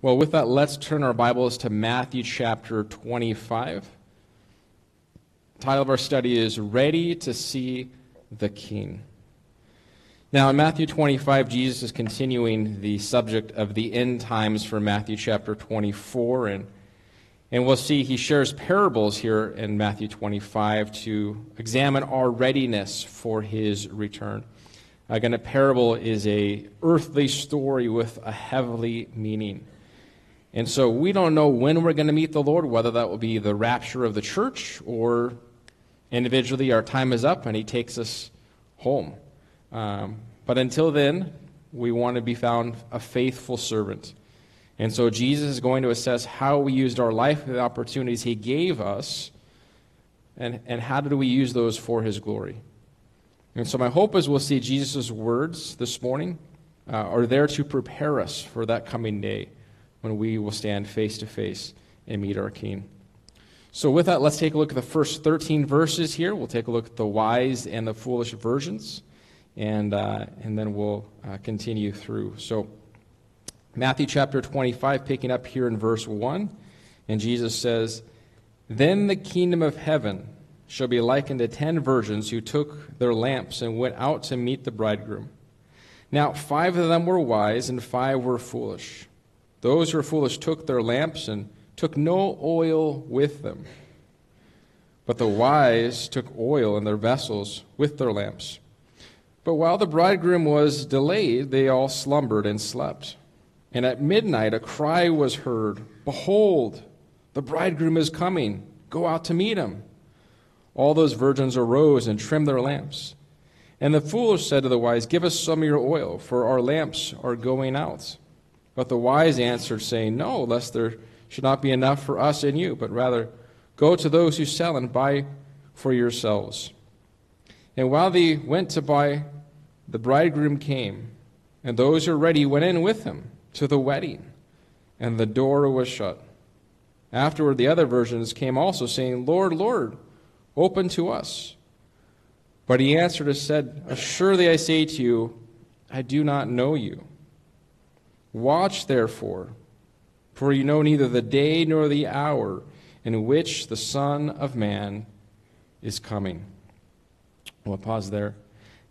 Well, with that, let's turn our Bibles to Matthew chapter 25. The title of our study is Ready to See the King. Now, in Matthew 25, Jesus is continuing the subject of the end times for Matthew chapter 24. And, and we'll see he shares parables here in Matthew 25 to examine our readiness for his return. Again, a parable is a earthly story with a heavenly meaning. And so we don't know when we're going to meet the Lord, whether that will be the rapture of the church or individually our time is up and He takes us home. Um, but until then, we want to be found a faithful servant. And so Jesus is going to assess how we used our life, the opportunities He gave us, and, and how did we use those for His glory. And so my hope is we'll see Jesus' words this morning uh, are there to prepare us for that coming day when we will stand face to face and meet our King. So, with that, let's take a look at the first 13 verses here. We'll take a look at the wise and the foolish versions, and, uh, and then we'll uh, continue through. So, Matthew chapter 25, picking up here in verse 1, and Jesus says, Then the kingdom of heaven shall be likened to ten virgins who took their lamps and went out to meet the bridegroom. Now, five of them were wise, and five were foolish. Those who were foolish took their lamps and took no oil with them. But the wise took oil in their vessels with their lamps. But while the bridegroom was delayed, they all slumbered and slept. And at midnight a cry was heard Behold, the bridegroom is coming. Go out to meet him. All those virgins arose and trimmed their lamps. And the foolish said to the wise, Give us some of your oil, for our lamps are going out. But the wise answered, saying, No, lest there should not be enough for us and you, but rather go to those who sell and buy for yourselves. And while they went to buy, the bridegroom came, and those who were ready went in with him to the wedding, and the door was shut. Afterward, the other virgins came also, saying, Lord, Lord, open to us. But he answered and said, Assuredly I say to you, I do not know you. Watch therefore, for you know neither the day nor the hour in which the Son of Man is coming. We'll pause there.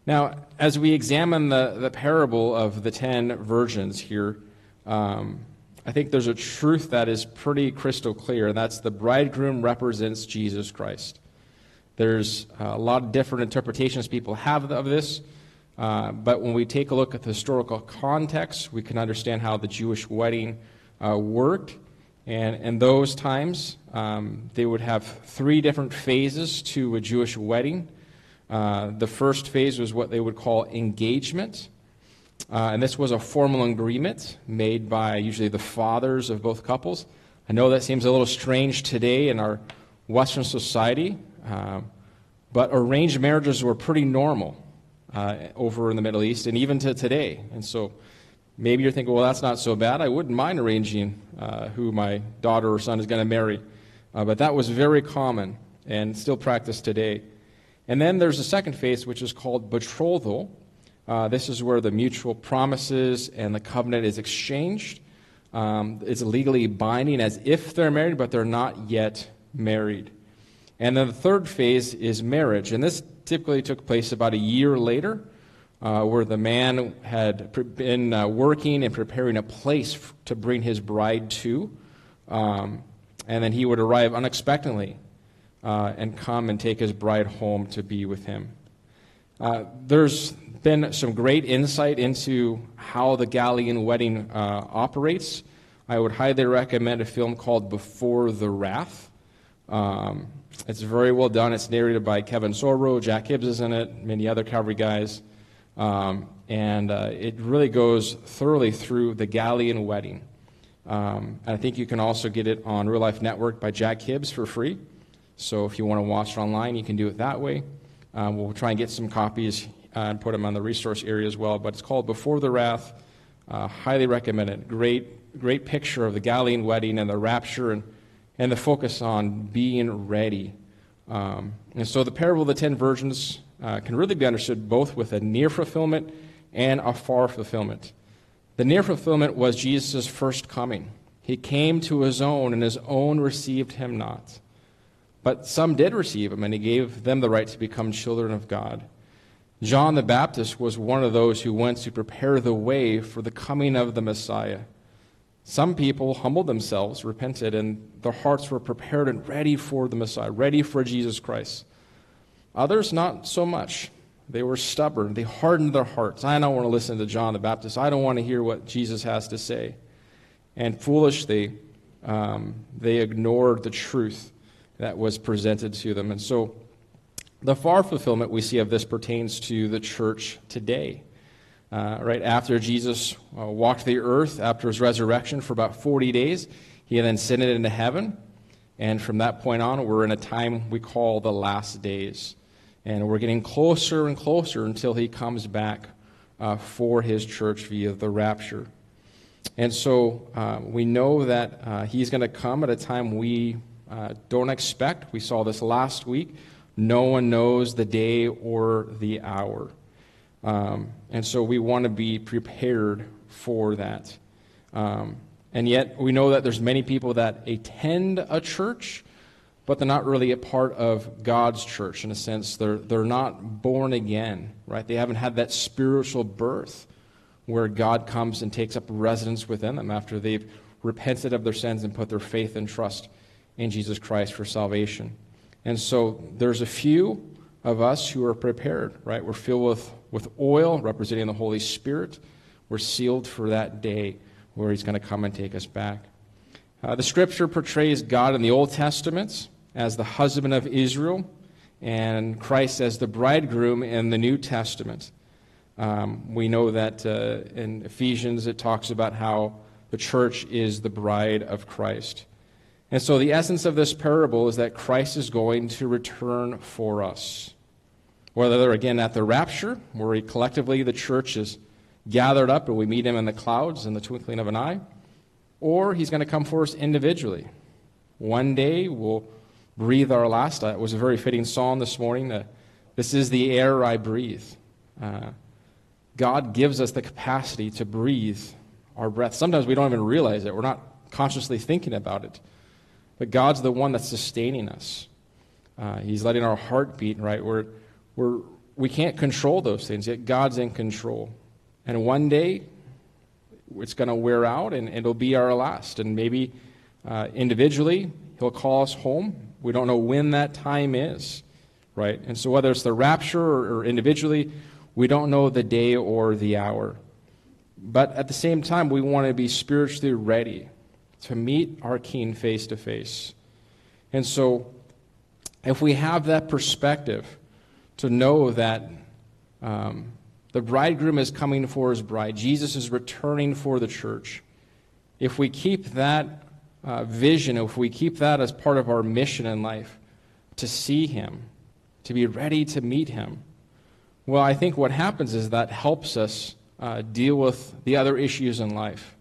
Now, as we examine the, the parable of the ten virgins here, um, I think there's a truth that is pretty crystal clear, and that's the bridegroom represents Jesus Christ. There's a lot of different interpretations people have of this. Uh, but when we take a look at the historical context, we can understand how the Jewish wedding uh, worked. And in those times, um, they would have three different phases to a Jewish wedding. Uh, the first phase was what they would call engagement. Uh, and this was a formal agreement made by usually the fathers of both couples. I know that seems a little strange today in our Western society, um, but arranged marriages were pretty normal uh, over in the Middle East and even to today. And so maybe you're thinking, well, that's not so bad. I wouldn't mind arranging uh, who my daughter or son is going to marry. Uh, but that was very common and still practiced today. And then there's a second phase, which is called betrothal. Uh, this is where the mutual promises and the covenant is exchanged. Um, it's legally binding as if they're married, but they're not yet married. And then the third phase is marriage. And this typically took place about a year later, uh, where the man had been uh, working and preparing a place f- to bring his bride to. Um, and then he would arrive unexpectedly uh, and come and take his bride home to be with him. Uh, there's been some great insight into how the Galilean wedding uh, operates. I would highly recommend a film called Before the Wrath. Um, it's very well done. It's narrated by Kevin Sorbo. Jack Hibbs is in it, many other Calvary guys. Um, and uh, it really goes thoroughly through the Galilean wedding. Um, I think you can also get it on Real Life Network by Jack Hibbs for free. So if you want to watch it online, you can do it that way. Um, we'll try and get some copies uh, and put them on the resource area as well. But it's called Before the Wrath. Uh, highly recommend it. Great, great picture of the Galilean wedding and the rapture and and the focus on being ready. Um, and so the parable of the ten virgins uh, can really be understood both with a near fulfillment and a far fulfillment. The near fulfillment was Jesus' first coming. He came to his own, and his own received him not. But some did receive him, and he gave them the right to become children of God. John the Baptist was one of those who went to prepare the way for the coming of the Messiah. Some people humbled themselves, repented, and their hearts were prepared and ready for the Messiah, ready for Jesus Christ. Others, not so much. They were stubborn. They hardened their hearts. I don't want to listen to John the Baptist. I don't want to hear what Jesus has to say. And foolishly, um, they ignored the truth that was presented to them. And so, the far fulfillment we see of this pertains to the church today. Uh, right after Jesus uh, walked the earth after his resurrection for about 40 days, he then ascended into heaven. And from that point on, we're in a time we call the last days. And we're getting closer and closer until he comes back uh, for his church via the rapture. And so uh, we know that uh, he's going to come at a time we uh, don't expect. We saw this last week. No one knows the day or the hour. Um, and so we want to be prepared for that. Um, and yet we know that there's many people that attend a church but they're not really a part of God's church in a sense. They're, they're not born again, right? They haven't had that spiritual birth where God comes and takes up residence within them after they've repented of their sins and put their faith and trust in Jesus Christ for salvation. And so there's a few of us who are prepared, right? We're filled with, with oil representing the Holy Spirit. We're sealed for that day where He's going to come and take us back. Uh, the scripture portrays God in the Old Testament as the husband of Israel and Christ as the bridegroom in the New Testament. Um, we know that uh, in Ephesians it talks about how the church is the bride of Christ. And so the essence of this parable is that Christ is going to return for us. Whether again at the rapture, where he, collectively the church is gathered up and we meet him in the clouds in the twinkling of an eye, or he's going to come for us individually. One day we'll breathe our last. Uh, it was a very fitting song this morning. Uh, this is the air I breathe. Uh, God gives us the capacity to breathe our breath. Sometimes we don't even realize it. We're not consciously thinking about it. But God's the one that's sustaining us. Uh, he's letting our heart beat, right? We're, we're, we can't control those things, yet God's in control. And one day, it's going to wear out and it'll be our last. And maybe uh, individually, He'll call us home. We don't know when that time is, right? And so, whether it's the rapture or, or individually, we don't know the day or the hour. But at the same time, we want to be spiritually ready to meet our King face to face. And so, if we have that perspective to know that um, the bridegroom is coming for his bride, Jesus is returning for the church, if we keep that uh, vision, if we keep that as part of our mission in life, to see Him, to be ready to meet Him, well, I think what happens is that helps us uh, deal with the other issues in life.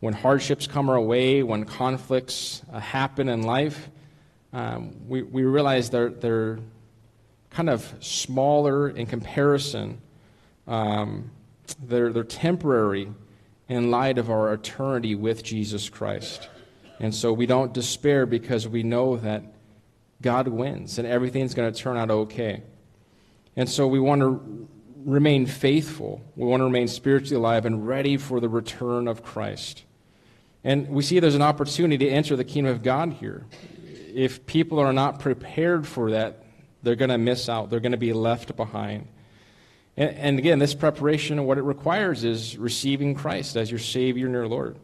When hardships come our way, when conflicts uh, happen in life, um, we, we realize they're, they're kind of smaller in comparison. Um, they're, they're temporary in light of our eternity with Jesus Christ. And so we don't despair because we know that God wins and everything's going to turn out okay. And so we want to remain faithful. We want to remain spiritually alive and ready for the return of Christ. And we see there's an opportunity to enter the kingdom of God here. If people are not prepared for that, they're going to miss out. They're going to be left behind. And, and again, this preparation, and what it requires is receiving Christ as your Savior and your Lord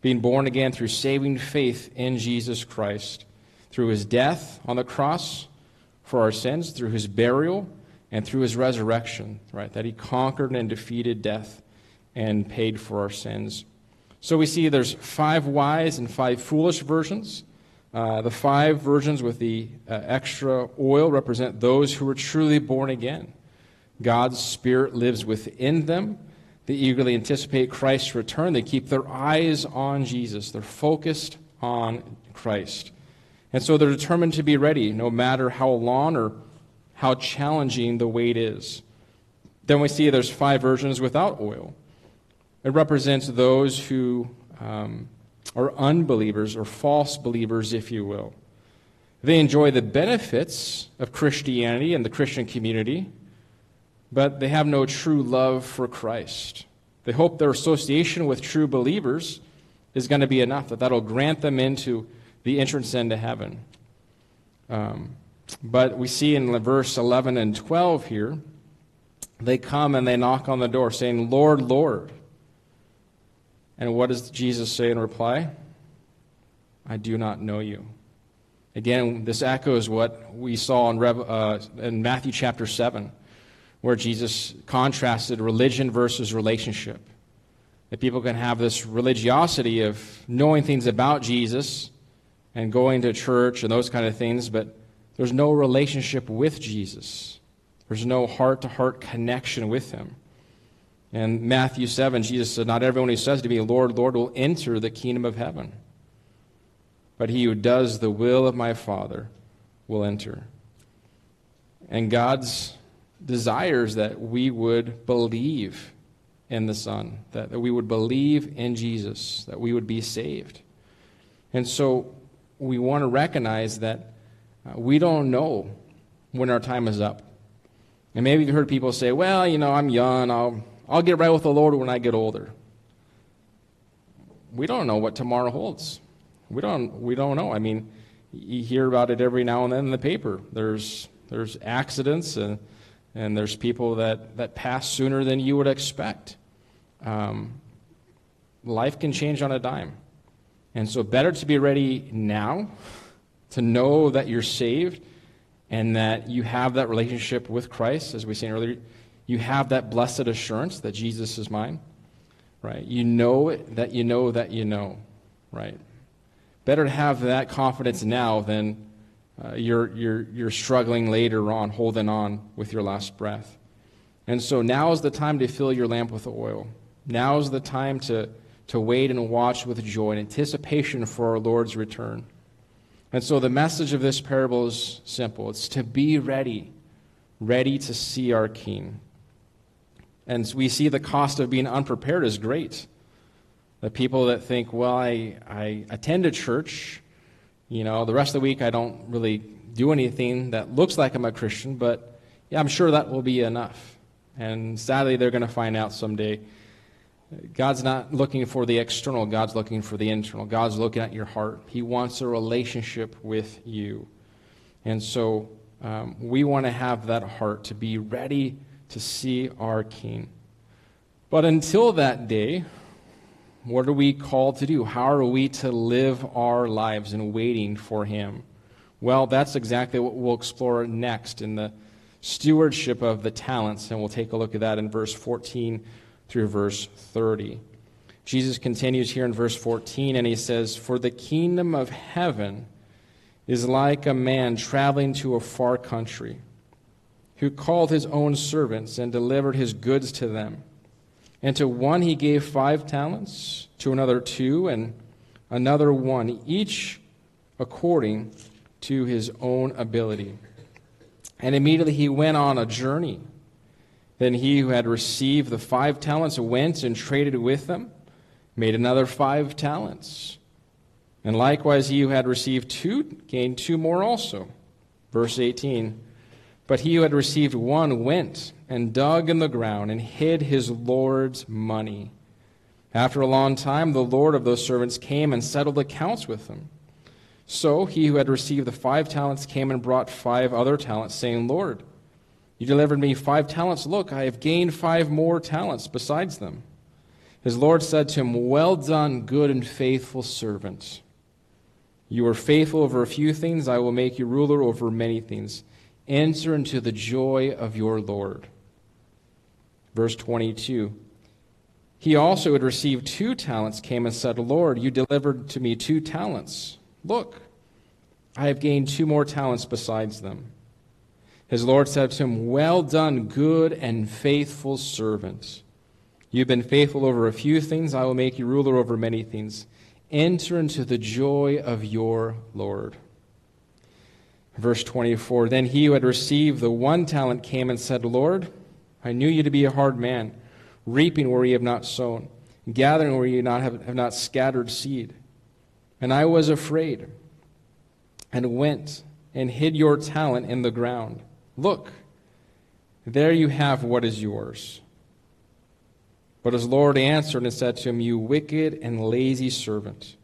being born again through saving faith in Jesus Christ, through his death on the cross for our sins, through his burial, and through his resurrection, right? That he conquered and defeated death and paid for our sins. So we see there's five wise and five foolish versions. Uh, the five virgins with the uh, extra oil represent those who are truly born again. God's Spirit lives within them they eagerly anticipate Christ's return. They keep their eyes on Jesus. They're focused on Christ. And so they're determined to be ready, no matter how long or how challenging the wait is. Then we see there's five versions without oil. it represents those who um, are unbelievers or false believers, if you will. They enjoy the benefits of Christianity and the Christian community, but they have no true love for Christ. They hope their association with true believers is going to be enough, that that'll grant them into the entrance into heaven. Um, but we see in verse 11 and 12 here, they come and they knock on the door saying, Lord, Lord. And what does Jesus say in reply? I do not know you. Again, this echoes what we saw in, Rev, uh, in Matthew chapter 7, where Jesus contrasted religion versus relationship. That people can have this religiosity of knowing things about Jesus and going to church and those kind of things, but there's no relationship with Jesus. There's no heart to heart connection with him. And Matthew 7, Jesus said, Not everyone who says to me, Lord, Lord, will enter the kingdom of heaven, but he who does the will of my Father will enter. And God's desires that we would believe in the Son, that, that we would believe in Jesus, that we would be saved. And so we want to recognize that uh, we don't know when our time is up. And maybe you've heard people say, well, you know, I'm young, I'll, I'll get right with the Lord when I get older. We don't know what tomorrow holds. We don't, we don't know. I mean, you hear about it every now and then in the paper. There's, there's accidents and and there's people that, that pass sooner than you would expect. Um, life can change on a dime. And so, better to be ready now, to know that you're saved and that you have that relationship with Christ, as we seen earlier. You have that blessed assurance that Jesus is mine, right? You know that you know that you know, right? Better to have that confidence now than uh, you're, you're, you're struggling later on, holding on with your last breath. And so now is the time to fill your lamp with oil. Now is the time to, to wait and watch with joy in anticipation for our Lord's return. And so the message of this parable is simple it's to be ready, ready to see our King. And we see the cost of being unprepared is great. The people that think, well, I, I attend a church, you know, the rest of the week I don't really do anything that looks like I'm a Christian, but yeah, I'm sure that will be enough. And sadly, they're going to find out someday. God's not looking for the external, God's looking for the internal. God's looking at your heart. He wants a relationship with you. And so um, we want to have that heart to be ready to see our King. But until that day, what are we called to do? How are we to live our lives in waiting for Him? Well, that's exactly what we'll explore next in the stewardship of the talents, and we'll take a look at that in verse 14 through verse 30. Jesus continues here in verse 14, and he says, For the kingdom of heaven is like a man traveling to a far country, who called his own servants and delivered his goods to them. And to one he gave five talents, to another two, and another one, each according to his own ability. And immediately he went on a journey. Then he who had received the five talents went and traded with them, made another five talents. And likewise he who had received two gained two more also. Verse 18 But he who had received one went and dug in the ground and hid his Lord's money. After a long time, the Lord of those servants came and settled accounts with them. So he who had received the five talents came and brought five other talents, saying, Lord, you delivered me five talents. Look, I have gained five more talents besides them. His Lord said to him, Well done, good and faithful servant. You were faithful over a few things, I will make you ruler over many things. Enter into the joy of your Lord. Verse 22 He also had received two talents, came and said, Lord, you delivered to me two talents. Look, I have gained two more talents besides them. His Lord said to him, Well done, good and faithful servant. You've been faithful over a few things, I will make you ruler over many things. Enter into the joy of your Lord. Verse 24 Then he who had received the one talent came and said, Lord, I knew you to be a hard man, reaping where you have not sown, gathering where you not have, have not scattered seed. And I was afraid and went and hid your talent in the ground. Look, there you have what is yours. But his Lord answered and said to him, You wicked and lazy servant.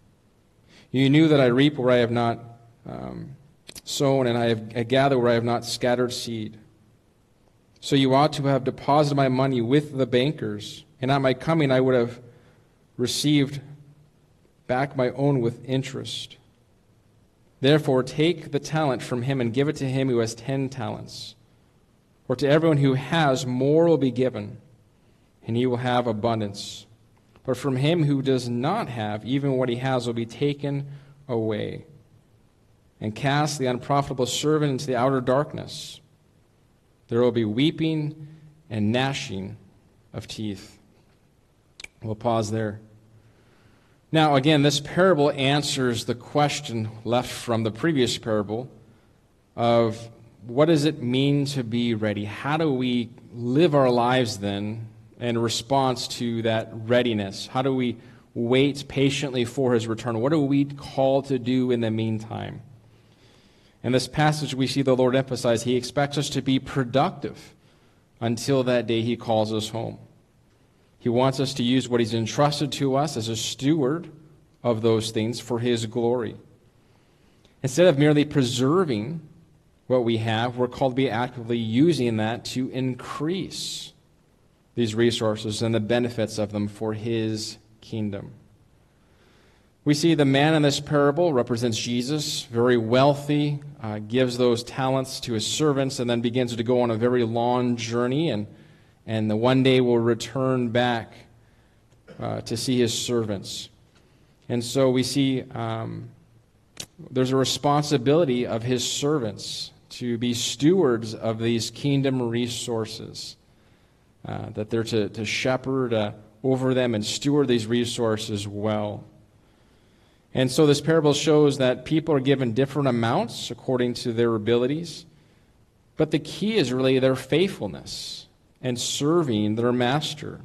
You knew that I reap where I have not um, sown, and I have I gather where I have not scattered seed. So you ought to have deposited my money with the bankers, and at my coming I would have received back my own with interest. Therefore, take the talent from him and give it to him who has ten talents. For to everyone who has, more will be given, and he will have abundance. But from him who does not have, even what he has will be taken away. And cast the unprofitable servant into the outer darkness. There will be weeping and gnashing of teeth. We'll pause there. Now, again, this parable answers the question left from the previous parable of what does it mean to be ready? How do we live our lives then in response to that readiness? How do we wait patiently for his return? What are we called to do in the meantime? In this passage, we see the Lord emphasize he expects us to be productive until that day he calls us home. He wants us to use what He's entrusted to us as a steward of those things for His glory. Instead of merely preserving what we have, we're called to be actively using that to increase these resources and the benefits of them for His kingdom. We see the man in this parable represents Jesus, very wealthy, uh, gives those talents to his servants, and then begins to go on a very long journey and and the one day will return back uh, to see his servants. And so we see um, there's a responsibility of his servants to be stewards of these kingdom resources, uh, that they're to, to shepherd uh, over them and steward these resources well. And so this parable shows that people are given different amounts according to their abilities, but the key is really their faithfulness and serving their master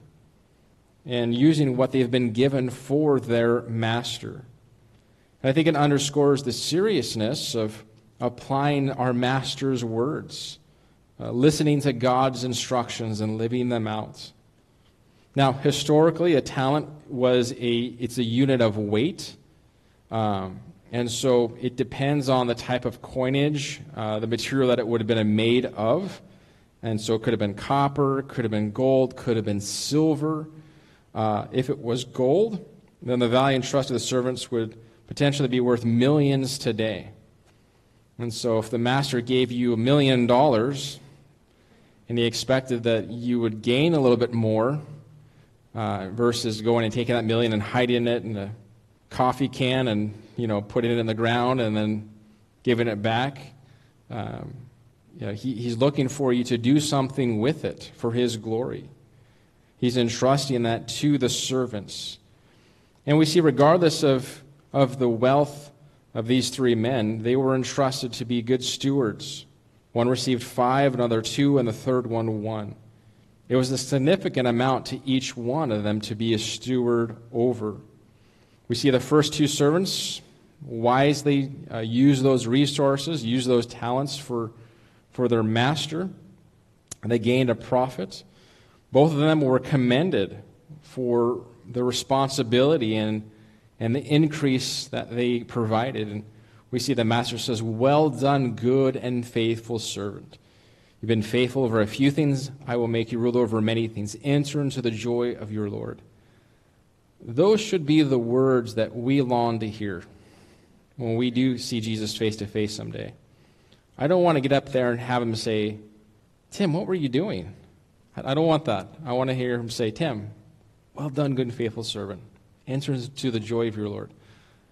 and using what they've been given for their master. And I think it underscores the seriousness of applying our master's words, uh, listening to God's instructions and living them out. Now, historically, a talent was a it's a unit of weight, um, and so it depends on the type of coinage, uh, the material that it would have been made of. And so it could have been copper, could have been gold, could have been silver. Uh, if it was gold, then the value and trust of the servants would potentially be worth millions today. And so if the master gave you a million dollars and he expected that you would gain a little bit more uh, versus going and taking that million and hiding it in a coffee can and you know putting it in the ground and then giving it back. Um, you know, he, he's looking for you to do something with it for his glory. He's entrusting that to the servants. And we see, regardless of, of the wealth of these three men, they were entrusted to be good stewards. One received five, another two, and the third one one. It was a significant amount to each one of them to be a steward over. We see the first two servants wisely uh, use those resources, use those talents for for their master. And they gained a profit. Both of them were commended for the responsibility and, and the increase that they provided. And we see the master says, Well done, good and faithful servant. You've been faithful over a few things, I will make you rule over many things. Enter into the joy of your Lord. Those should be the words that we long to hear when we do see Jesus face to face someday. I don't want to get up there and have him say, Tim, what were you doing? I don't want that. I want to hear him say, Tim, well done, good and faithful servant. Enter into the joy of your Lord.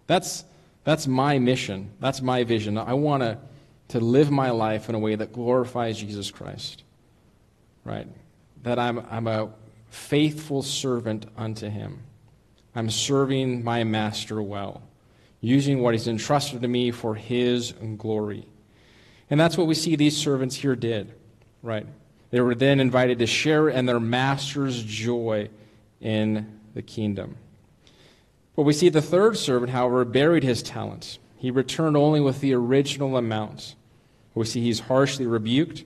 That's, that's my mission. That's my vision. I want to, to live my life in a way that glorifies Jesus Christ. Right? That I'm, I'm a faithful servant unto him. I'm serving my master well, using what he's entrusted to me for his glory. And that's what we see these servants here did, right? They were then invited to share in their master's joy in the kingdom. But we see the third servant, however, buried his talents. He returned only with the original amount. We see he's harshly rebuked,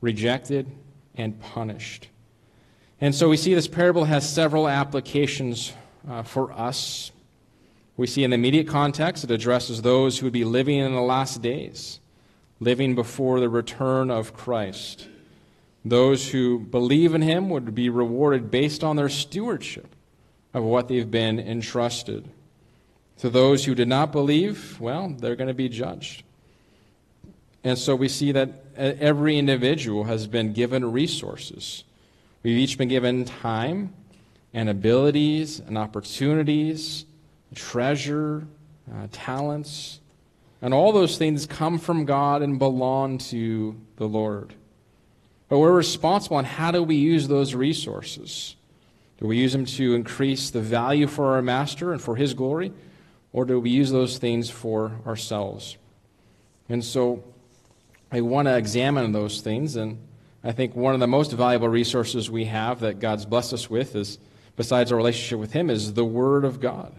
rejected, and punished. And so we see this parable has several applications uh, for us. We see in the immediate context, it addresses those who would be living in the last days, living before the return of Christ. Those who believe in him would be rewarded based on their stewardship of what they've been entrusted. To those who did not believe, well, they're going to be judged. And so we see that every individual has been given resources. We've each been given time and abilities and opportunities, treasure, uh, talents, and all those things come from God and belong to the Lord. But we're responsible on how do we use those resources. Do we use them to increase the value for our master and for his glory? Or do we use those things for ourselves? And so I want to examine those things. And I think one of the most valuable resources we have that God's blessed us with is, besides our relationship with him, is the Word of God.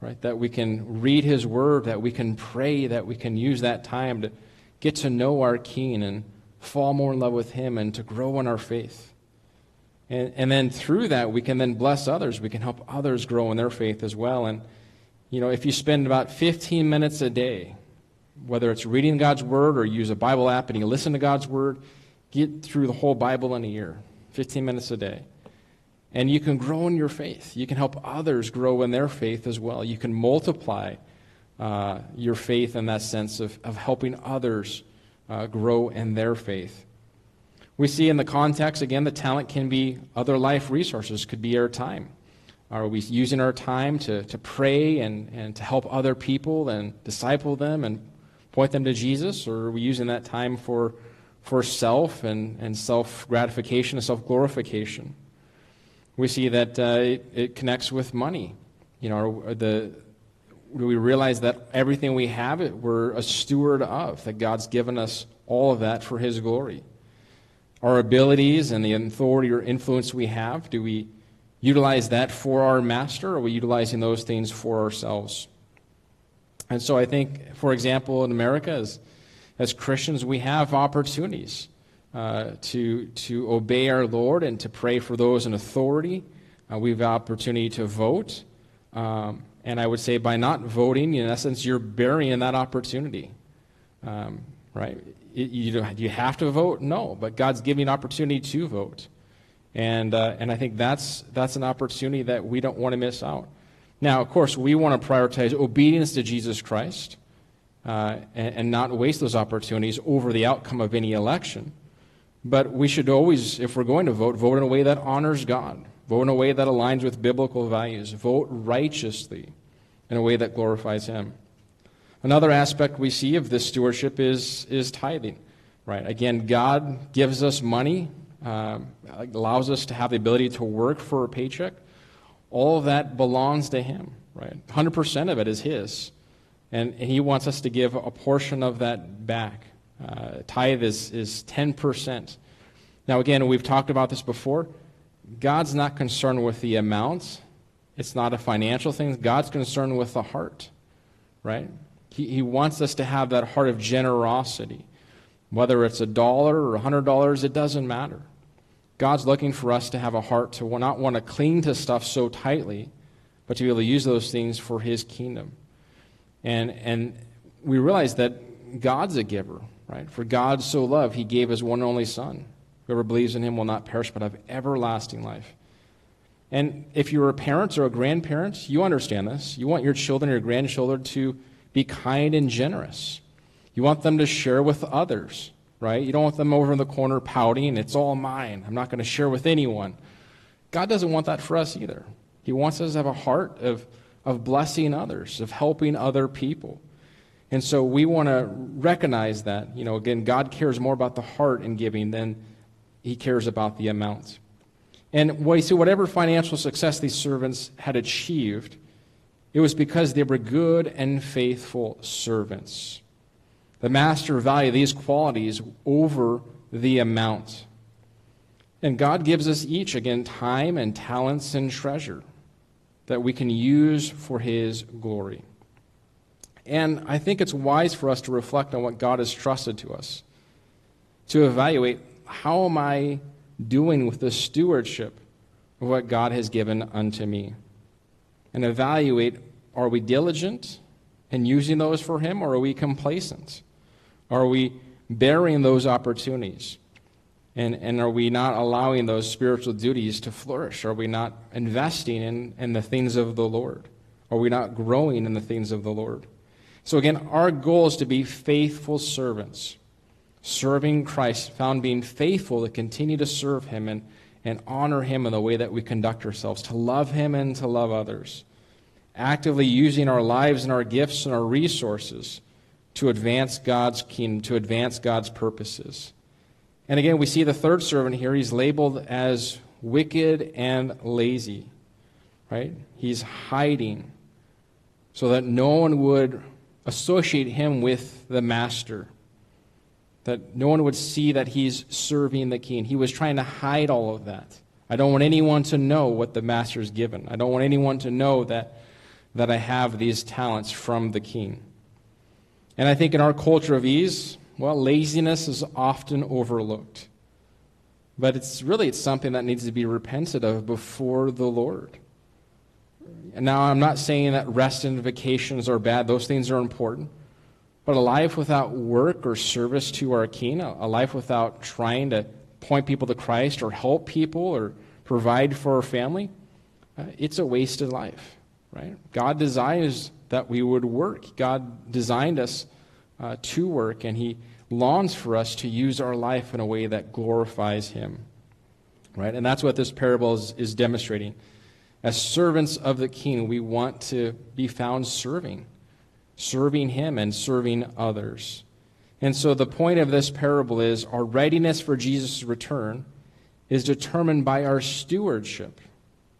Right? That we can read his Word, that we can pray, that we can use that time to get to know our King and fall more in love with him and to grow in our faith. And, and then through that, we can then bless others. We can help others grow in their faith as well. And, you know, if you spend about 15 minutes a day, whether it's reading God's Word or use a Bible app and you listen to God's Word, get through the whole Bible in a year, 15 minutes a day. And you can grow in your faith. You can help others grow in their faith as well. You can multiply uh, your faith in that sense of, of helping others uh, grow in their faith. We see in the context, again, the talent can be other life resources, could be our time. Are we using our time to, to pray and, and to help other people and disciple them and point them to Jesus? Or are we using that time for, for self and, and self gratification and self glorification? We see that uh, it, it, connects with money. You know, the, we realize that everything we have, we're a steward of, that God's given us all of that for His glory our abilities and the authority or influence we have? Do we utilize that for our master, or are we utilizing those things for ourselves? And so I think, for example, in America, as, as Christians, we have opportunities uh, to, to obey our Lord and to pray for those in authority. Uh, we have the opportunity to vote. Um, and I would say by not voting, in essence, you're burying that opportunity. Um, right? you, do you have to vote? No, but God's giving an opportunity to vote. And, uh, and I think that's, that's an opportunity that we don't want to miss out. Now, of course, we want to prioritize obedience to Jesus Christ uh, and, and not waste those opportunities over the outcome of any election. But we should always, if we're going to vote, vote in a way that honors God, vote in a way that aligns with biblical values, vote righteously in a way that glorifies Him. Another aspect we see of this stewardship is, is tithing. Right? Again, God gives us money, uh, allows us to have the ability to work for a paycheck. All of that belongs to Him. Right? 100% of it is His. And He wants us to give a portion of that back. Uh, tithe is, is 10%. Now, again, we've talked about this before. God's not concerned with the amounts, it's not a financial thing. God's concerned with the heart, right? He, he wants us to have that heart of generosity. Whether it's a dollar or a hundred dollars, it doesn't matter. God's looking for us to have a heart to not want to cling to stuff so tightly, but to be able to use those things for His kingdom. And, and we realize that God's a giver, right? For God so loved, He gave His one and only Son. Whoever believes in Him will not perish, but have everlasting life. And if you're a parent or a grandparent, you understand this. You want your children or your grandchildren to be kind and generous. You want them to share with others, right? You don't want them over in the corner pouting, it's all mine. I'm not going to share with anyone. God doesn't want that for us either. He wants us to have a heart of, of blessing others, of helping other people. And so we want to recognize that, you know, again, God cares more about the heart in giving than he cares about the amount. And we see whatever financial success these servants had achieved, it was because they were good and faithful servants. The master valued these qualities over the amount. And God gives us each, again, time and talents and treasure. that we can use for His glory. And I think it's wise for us to reflect on what God has trusted to us, to evaluate how am I doing with the stewardship of what God has given unto me, and evaluate are we diligent in using those for Him, or are we complacent? Are we burying those opportunities? And, and are we not allowing those spiritual duties to flourish? Are we not investing in, in the things of the Lord? Are we not growing in the things of the Lord? So, again, our goal is to be faithful servants, serving Christ, found being faithful to continue to serve Him and, and honor Him in the way that we conduct ourselves, to love Him and to love others. Actively using our lives and our gifts and our resources to advance God's kingdom, to advance God's purposes. And again, we see the third servant here. He's labeled as wicked and lazy, right? He's hiding so that no one would associate him with the master, that no one would see that he's serving the king. He was trying to hide all of that. I don't want anyone to know what the master's given. I don't want anyone to know that, that I have these talents from the king. And I think in our culture of ease, well, laziness is often overlooked. But it's really it's something that needs to be repented of before the Lord. And now I'm not saying that rest and vacations are bad. Those things are important. But a life without work or service to our King, a life without trying to point people to Christ or help people or provide for our family, uh, it's a wasted life, right? God desires that we would work. God designed us uh, to work, and He longs for us to use our life in a way that glorifies Him. Right? And that's what this parable is, is demonstrating. As servants of the King, we want to be found serving, serving Him and serving others. And so the point of this parable is our readiness for Jesus' return is determined by our stewardship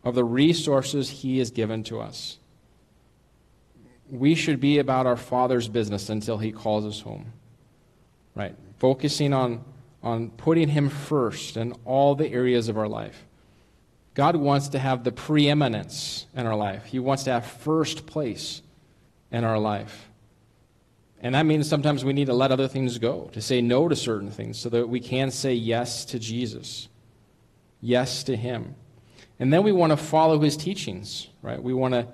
of the resources He has given to us we should be about our Father's business until He calls us home. Right? Focusing on, on putting Him first in all the areas of our life. God wants to have the preeminence in our life, He wants to have first place in our life. And that means sometimes we need to let other things go, to say no to certain things so that we can say yes to Jesus, yes to Him. And then we want to follow His teachings, right? We want to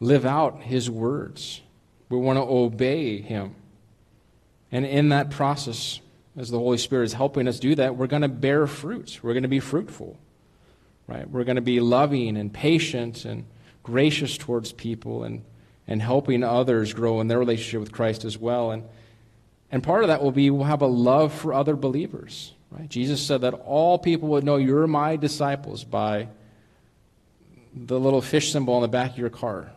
live out his words. We want to obey him. And in that process, as the Holy Spirit is helping us do that, we're going to bear fruits. We're going to be fruitful. Right? We're going to be loving and patient and gracious towards people and, and helping others grow in their relationship with Christ as well. And, and part of that will be we'll have a love for other believers. Right? Jesus said that all people would know you're my disciples by the little fish symbol on the back of your car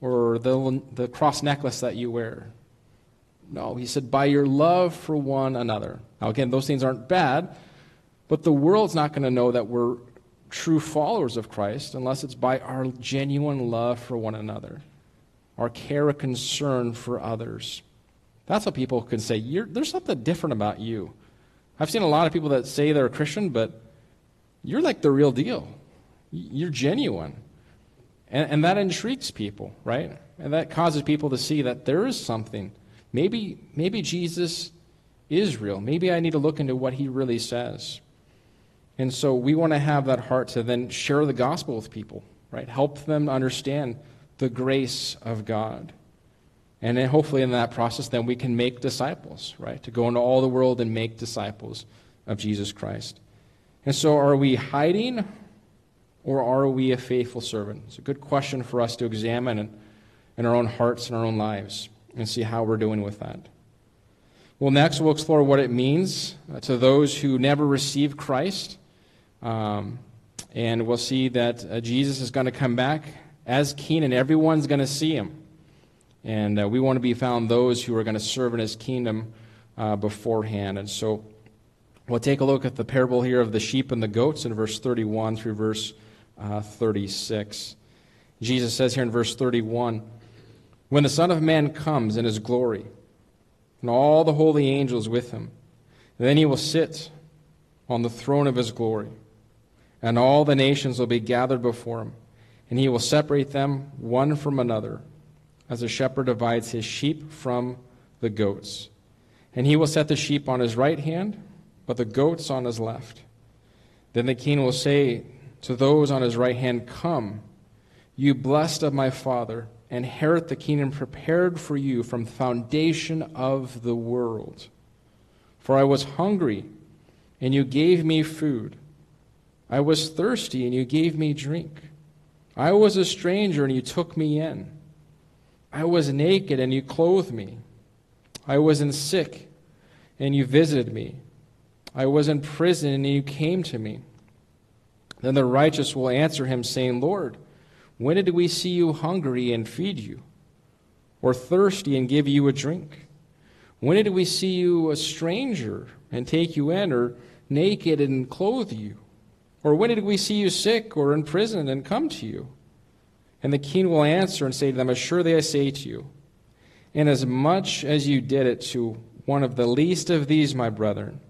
or the, the cross necklace that you wear. No, he said, by your love for one another. Now, again, those things aren't bad, but the world's not going to know that we're true followers of Christ unless it's by our genuine love for one another, our care and concern for others. That's what people can say. there's something different about you. I've seen a lot of people that say they're a Christian, but you're like the real deal. You're genuine. And, and that intrigues people, right? And that causes people to see that there is something. Maybe, maybe Jesus is real. Maybe I need to look into what he really says. And so we want to have that heart to then share the gospel with people, right? Help them understand the grace of God. And then hopefully in that process, then we can make disciples, right? To go into all the world and make disciples of Jesus Christ. And so are we hiding or are we a faithful servant? It's a good question for us to examine in, our own hearts and our own lives and see how we're doing with that. Well, next we'll explore what it means to those who never received Christ. Um, and we'll see that uh, Jesus is going to come back as king, and everyone's going to see him. And uh, we want to be found those who are going to serve in his kingdom uh, beforehand. And so we'll take a look at the parable here of the sheep and the goats in verse 31 through verse uh, 36. Jesus says here in verse 31 When the Son of Man comes in his glory, and all the holy angels with him, then he will sit on the throne of his glory, and all the nations will be gathered before him. and he will separate them one from another, as a shepherd divides his sheep from the goats. And he will set the sheep on his right hand, but the goats on his left. Then the king will say to those on his right hand, Come, you blessed of my father, inherit the kingdom prepared for you from the foundation of the world. For I was hungry, and you gave me food. I was thirsty, and you gave me drink. I was a stranger, and you took me in. I was naked, and you clothed me. I was in sick, and you visited me. I was in prison, and you came to me. Then the righteous will answer him, saying, Lord, when did we see you hungry and feed you, or thirsty and give you a drink? When did we see you a stranger and take you in, or naked and clothe you? Or when did we see you sick or in prison and come to you? And the king will answer and say to them, Assuredly I say to you, inasmuch as you did it to one of the least of these, my brethren,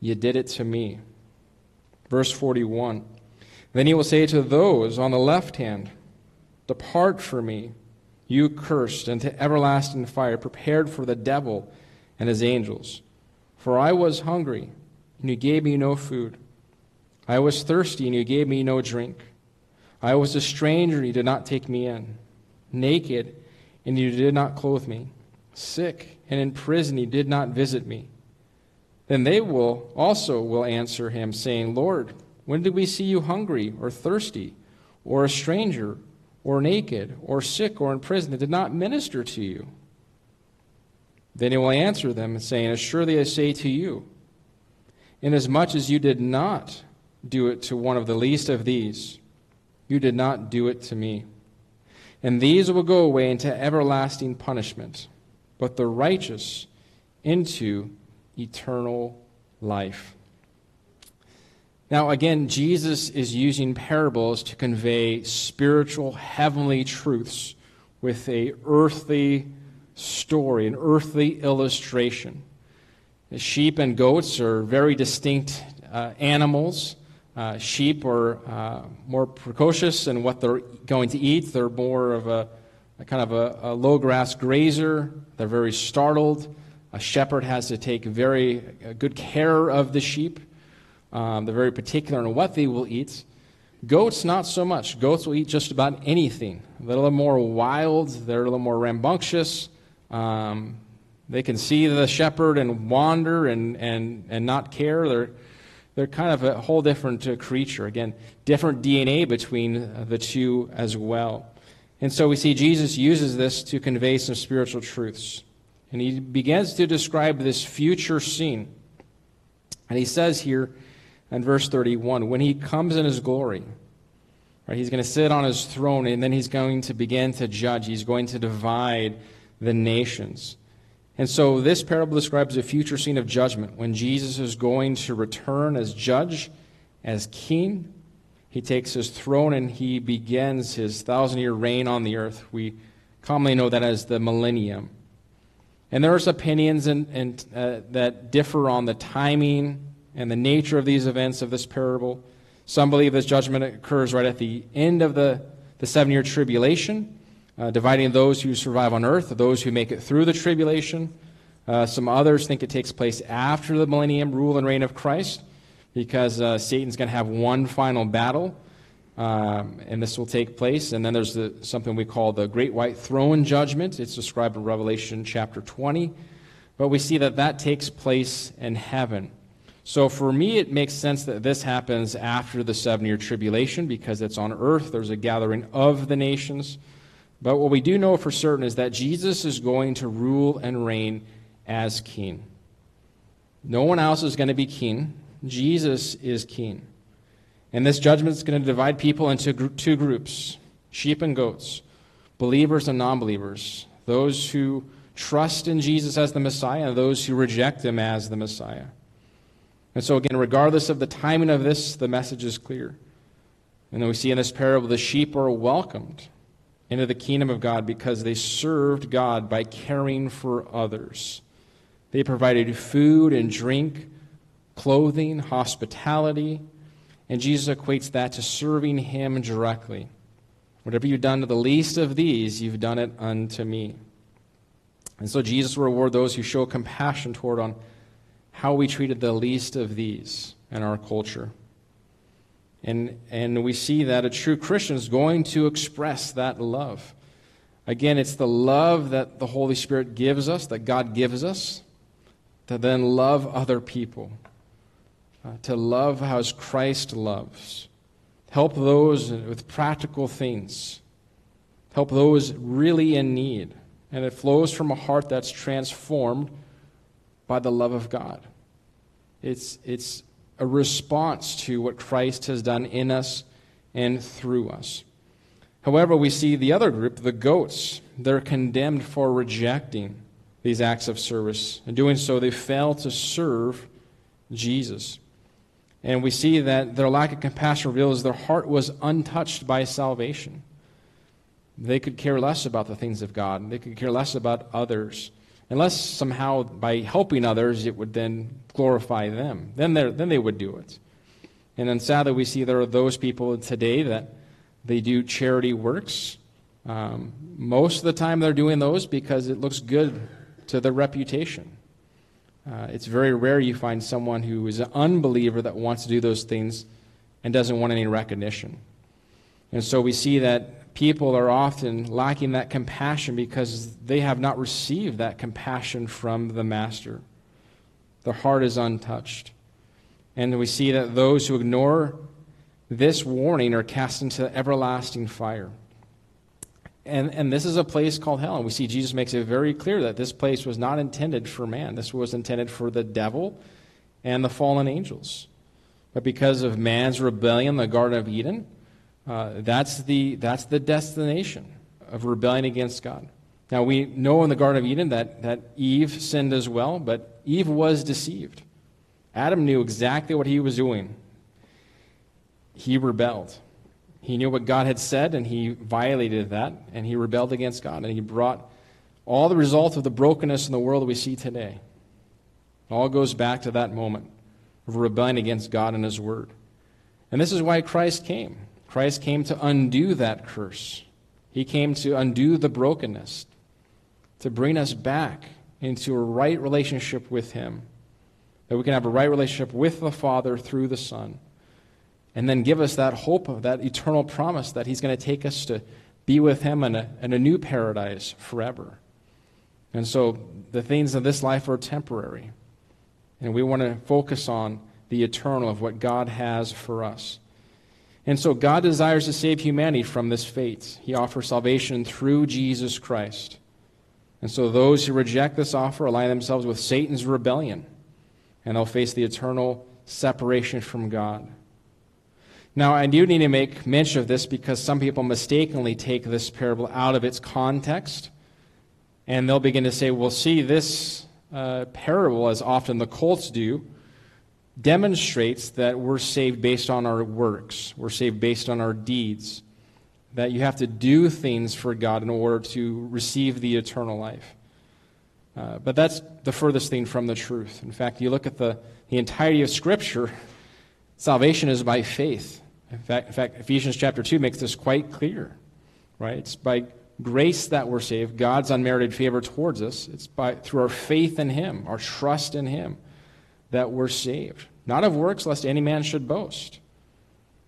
you did it to me. Verse 41 Then he will say to those on the left hand, Depart from me, you cursed, into everlasting fire, prepared for the devil and his angels. For I was hungry, and you gave me no food. I was thirsty, and you gave me no drink. I was a stranger, and you did not take me in. Naked, and you did not clothe me. Sick, and in prison, you did not visit me. Then they will also will answer him, saying, Lord, when did we see you hungry, or thirsty, or a stranger, or naked, or sick, or in prison, and did not minister to you? Then he will answer them, saying, Assuredly I say to you, inasmuch as you did not do it to one of the least of these. You did not do it to me. And these will go away into everlasting punishment, but the righteous into eternal life. Now, again, Jesus is using parables to convey spiritual, heavenly truths with a earthly story, an earthly illustration. The sheep and goats are very distinct uh, animals. Uh, sheep are uh, more precocious in what they're going to eat. They're more of a, a kind of a, a, low grass grazer. They're very startled. A shepherd has to take very uh, good care of the sheep. Um, they're very particular in what they will eat. Goats, not so much. Goats will eat just about anything. They're a little more wild, they're a little more rambunctious. Um, they can see the shepherd and wander and, and, and not care. They're, they're kind of a whole different uh, creature. Again, different DNA between uh, the two as well. And so we see Jesus uses this to convey some spiritual truths. And he begins to describe this future scene. And he says here in verse 31 when he comes in his glory, right, he's going to sit on his throne and then he's going to begin to judge. He's going to divide the nations. And so this parable describes a future scene of judgment when Jesus is going to return as judge, as king. He takes his throne and he begins his thousand year reign on the earth. We commonly know that as the millennium. And there's opinions in, in, uh, that differ on the timing and the nature of these events of this parable. Some believe this judgment occurs right at the end of the, the seven year tribulation uh, dividing those who survive on earth, those who make it through the tribulation. Uh, some others think it takes place after the millennium rule and reign of Christ because uh, Satan's going to have one final battle, um, and this will take place. And then there's the, something we call the Great White Throne Judgment. It's described in Revelation chapter 20. But we see that that takes place in heaven. So for me, it makes sense that this happens after the seven year tribulation because it's on earth. There's a gathering of the nations. But what we do know for certain is that Jesus is going to rule and reign as king. No one else is going to be king. Jesus is king. And this judgment is going to divide people into two groups sheep and goats, believers and non believers, those who trust in Jesus as the Messiah, and those who reject him as the Messiah. And so, again, regardless of the timing of this, the message is clear. And then we see in this parable the sheep are welcomed into the kingdom of God because they served God by caring for others. They provided food and drink, clothing, hospitality, and Jesus equates that to serving Him directly. Whatever you've done to the least of these, you've done it unto me. And so Jesus will reward those who show compassion toward on how we treated the least of these in our culture. And, and we see that a true Christian is going to express that love. Again, it's the love that the Holy Spirit gives us, that God gives us, to then love other people, uh, to love as Christ loves. Help those with practical things. Help those really in need. And it flows from a heart that's transformed by the love of God. It's, it's a response to what Christ has done in us and through us. However, we see the other group, the goats, they're condemned for rejecting these acts of service. In doing so, they fail to serve Jesus. And we see that their lack of compassion reveals their heart was untouched by salvation. They could care less about the things of God, they could care less about others unless somehow by helping others it would then glorify them. Then, then they would do it. And then sadly, we see there are those people today that they do charity works. Um, most of the time, they're doing those because it looks good to their reputation. Uh, it's very rare you find someone who is an unbeliever that wants to do those things and doesn't want any recognition. And so we see that people are often lacking that compassion because they have not received that compassion from the Master. Their heart is untouched. And we see that those who ignore this warning are cast into everlasting fire. And, and this is a place called hell. And we see Jesus makes it very clear that this place was not intended for man. This was intended for the devil and the fallen angels. But because of man's rebellion the Garden of Eden, uh, that's, the, that's the destination of rebellion against God. Now, we know in the Garden of Eden that, that Eve sinned as well, but Eve was deceived. Adam knew exactly what he was doing. He rebelled. He knew what God had said, and he violated that, and he rebelled against God, and he brought all the result of the brokenness in the world that we see today. It all goes back to that moment of rebellion against God and his word. And this is why Christ came. Christ came to undo that curse. He came to undo the brokenness, to bring us back into a right relationship with Him, that we can have a right relationship with the Father through the Son, and then give us that hope, of that eternal promise that He's going to take us to be with Him in a, in a new paradise forever. And so the things of this life are temporary, and we want to focus on the eternal of what God has for us. And so God desires to save humanity from this fate. He offers salvation through Jesus Christ. And so those who reject this offer align themselves with Satan's rebellion, and they'll face the eternal separation from God. Now, I do need to make mention of this because some people mistakenly take this parable out of its context, and they'll begin to say, well, see, this uh, parable, as often the cults do, demonstrates that we're saved based on our works, we're saved based on our deeds, that you have to do things for God in order to receive the eternal life. Uh, but that's the furthest thing from the truth. In fact, you look at the, the entirety of Scripture, salvation is by faith. In fact, in fact, Ephesians chapter 2 makes this quite clear, right? It's by grace that we're saved, God's unmerited favor towards us. It's by, through our faith in Him, our trust in Him that we're saved. Not of works, lest any man should boast.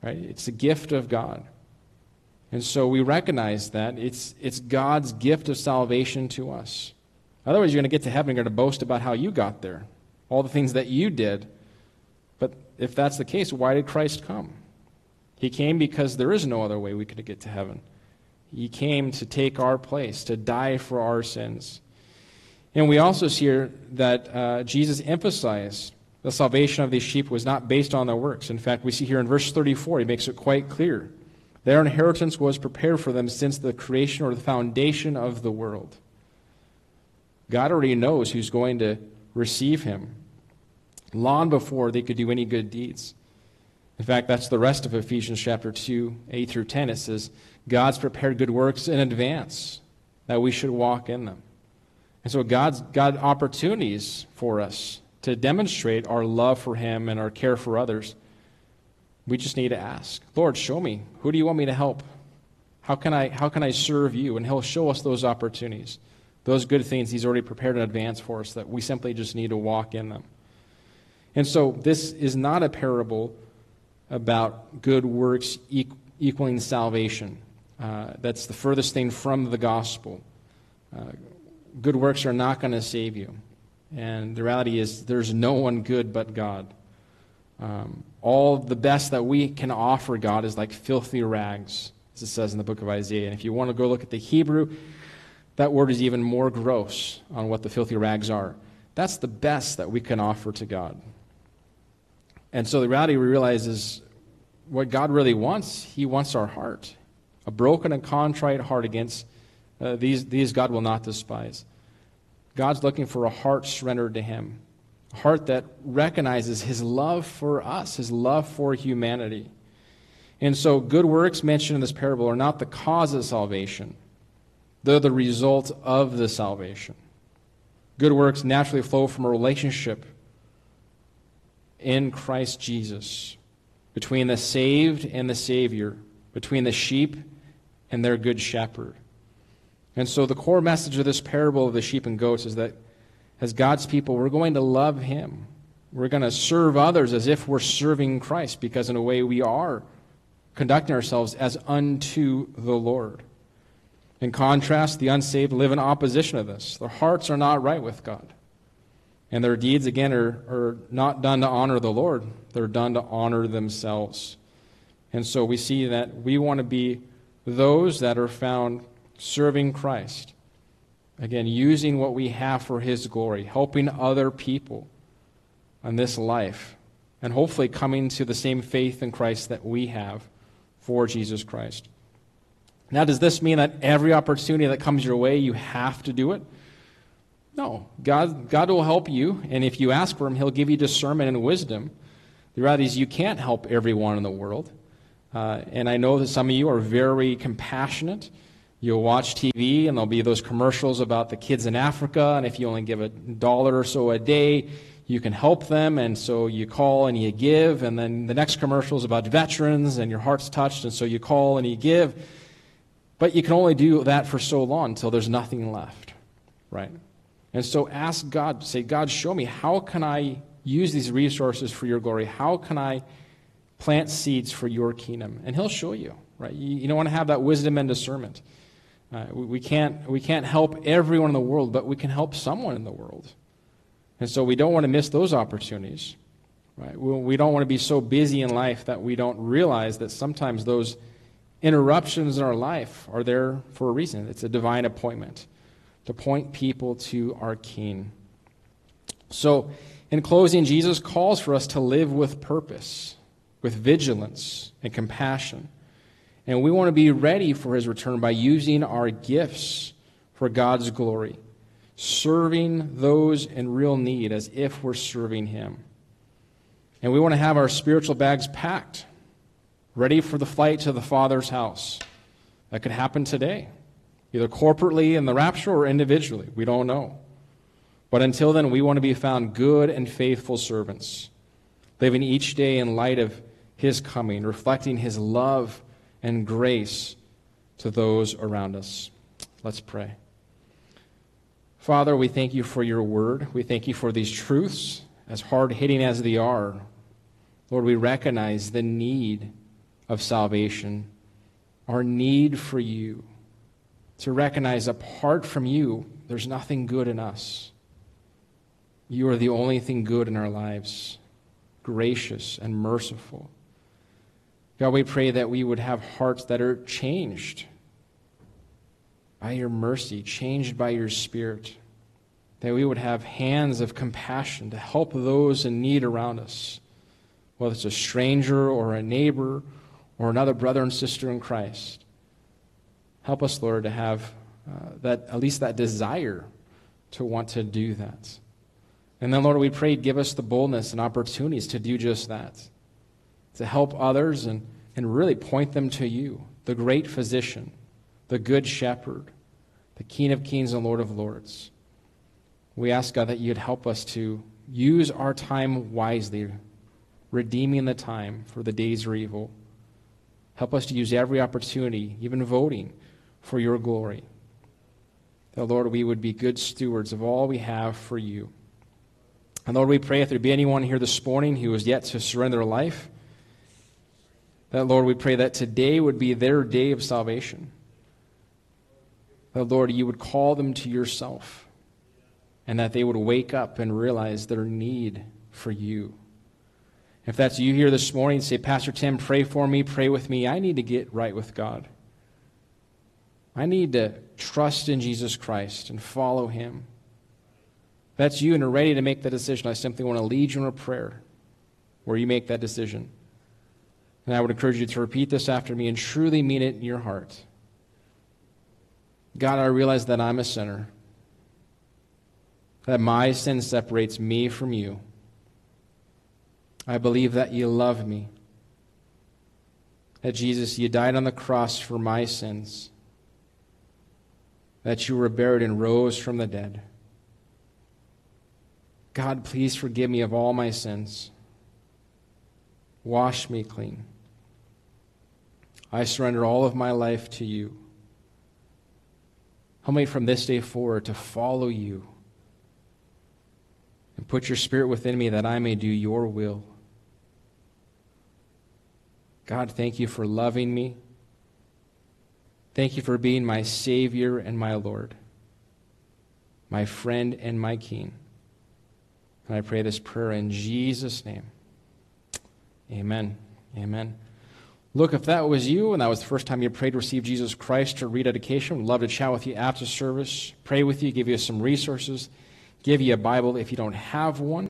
Right? It's a gift of God. And so we recognize that it's, it's God's gift of salvation to us. Otherwise, you're going to get to heaven and you're going to boast about how you got there, all the things that you did. But if that's the case, why did Christ come? He came because there is no other way we could get to heaven. He came to take our place, to die for our sins. And we also see here that uh, Jesus emphasized the salvation of these sheep was not based on their works. In fact, we see here in verse 34, he makes it quite clear. Their inheritance was prepared for them since the creation or the foundation of the world. God already knows who's going to receive him long before they could do any good deeds. In fact, that's the rest of Ephesians chapter 2, 8 through 10. It says, God's prepared good works in advance that we should walk in them. And so God's got opportunities for us to demonstrate our love for Him and our care for others. We just need to ask, Lord, show me. Who do you want me to help? How can I, how can I serve you? And He'll show us those opportunities, those good things He's already prepared in advance for us that we simply just need to walk in them. And so this is not a parable about good works equaling salvation. Uh, that's the furthest thing from the gospel. Uh, good works are not going to save you. And the reality is, there's no one good but God. Um, all the best that we can offer God is like filthy rags, as it says in the book of Isaiah. And if you want to go look at the Hebrew, that word is even more gross on what the filthy rags are. That's the best that we can offer to God. And so the reality we realize is what God really wants, He wants our heart. A broken and contrite heart against uh, these, these God will not despise. God's looking for a heart surrendered to Him, a heart that recognizes His love for us, His love for humanity. And so, good works mentioned in this parable are not the cause of salvation, they're the result of the salvation. Good works naturally flow from a relationship in Christ Jesus between the saved and the Savior, between the sheep and their good shepherd. And so, the core message of this parable of the sheep and goats is that as God's people, we're going to love Him. We're going to serve others as if we're serving Christ, because in a way we are conducting ourselves as unto the Lord. In contrast, the unsaved live in opposition of this. Their hearts are not right with God. And their deeds, again, are, are not done to honor the Lord, they're done to honor themselves. And so we see that we want to be those that are found serving Christ. Again, using what we have for His glory, helping other people in this life, and hopefully coming to the same faith in Christ that we have for Jesus Christ. Now, does this mean that every opportunity that comes your way, you have to do it? No. God, God will help you, and if you ask for Him, He'll give you discernment and wisdom. The reality is, you can't help everyone in the world. Uh, and I know that some of you are very compassionate. You'll watch TV, and there'll be those commercials about the kids in Africa, and if you only give a dollar or so a day, you can help them. And so you call and you give, and then the next commercial is about veterans, and your heart's touched, and so you call and you give. But you can only do that for so long until there's nothing left, right? And so ask God, say, God, show me, how can I use these resources for your glory? How can I plant seeds for your kingdom. And he'll show you, right? You, you don't want to have that wisdom and discernment. Uh, we, we, can't, we can't help everyone in the world, but we can help someone in the world. And so we don't want to miss those opportunities. Right? We, we don't want to be so busy in life that we don't realize that sometimes those interruptions in our life are there for a reason. It's a divine appointment to point people to our King. So, in closing, Jesus calls for us to live with purpose with vigilance and compassion. And we want to be ready for his return by using our gifts for God's glory, serving those in real need as if we're serving him. And we want to have our spiritual bags packed, ready for the flight to the Father's house. That could happen today, either corporately in the rapture or individually. We don't know. But until then, we want to be found good and faithful servants, living each day in light of his coming, reflecting his love and grace to those around us. Let's pray. Father, we thank you for your word. We thank you for these truths, as hard hitting as they are. Lord, we recognize the need of salvation, our need for you, to recognize apart from you, there's nothing good in us. You are the only thing good in our lives, gracious and merciful. God, we pray that we would have hearts that are changed by your mercy, changed by your spirit. That we would have hands of compassion to help those in need around us, whether it's a stranger or a neighbor or another brother and sister in Christ. Help us, Lord, to have uh, that at least that desire to want to do that. And then, Lord, we pray, give us the boldness and opportunities to do just that to help others and, and really point them to you, the great physician, the good shepherd, the King of kings and Lord of lords. We ask, God, that you'd help us to use our time wisely, redeeming the time for the days are evil. Help us to use every opportunity, even voting, for your glory. That, Lord, we would be good stewards of all we have for you. And Lord, we pray if there be anyone here this morning who is yet to surrender life, that, Lord, we pray that today would be their day of salvation. That, Lord, you would call them to yourself and that they would wake up and realize their need for you. If that's you here this morning, say, Pastor Tim, pray for me, pray with me. I need to get right with God. I need to trust in Jesus Christ and follow him. If that's you and are ready to make that decision, I simply want to lead you in a prayer where you make that decision. And I would encourage you to repeat this after me and truly mean it in your heart. God, I realize that I'm a sinner, that my sin separates me from you. I believe that you love me, that Jesus, you died on the cross for my sins, that you were buried and rose from the dead. God, please forgive me of all my sins. Wash me clean. I surrender all of my life to you. Help me from this day forward to follow you and put your spirit within me that I may do your will. God, thank you for loving me. Thank you for being my Savior and my Lord, my friend and my King. And I pray this prayer in Jesus' name. Amen. Amen. Look, if that was you and that was the first time you prayed to receive Jesus Christ to rededication, we'd love to chat with you after service, pray with you, give you some resources, give you a Bible if you don't have one.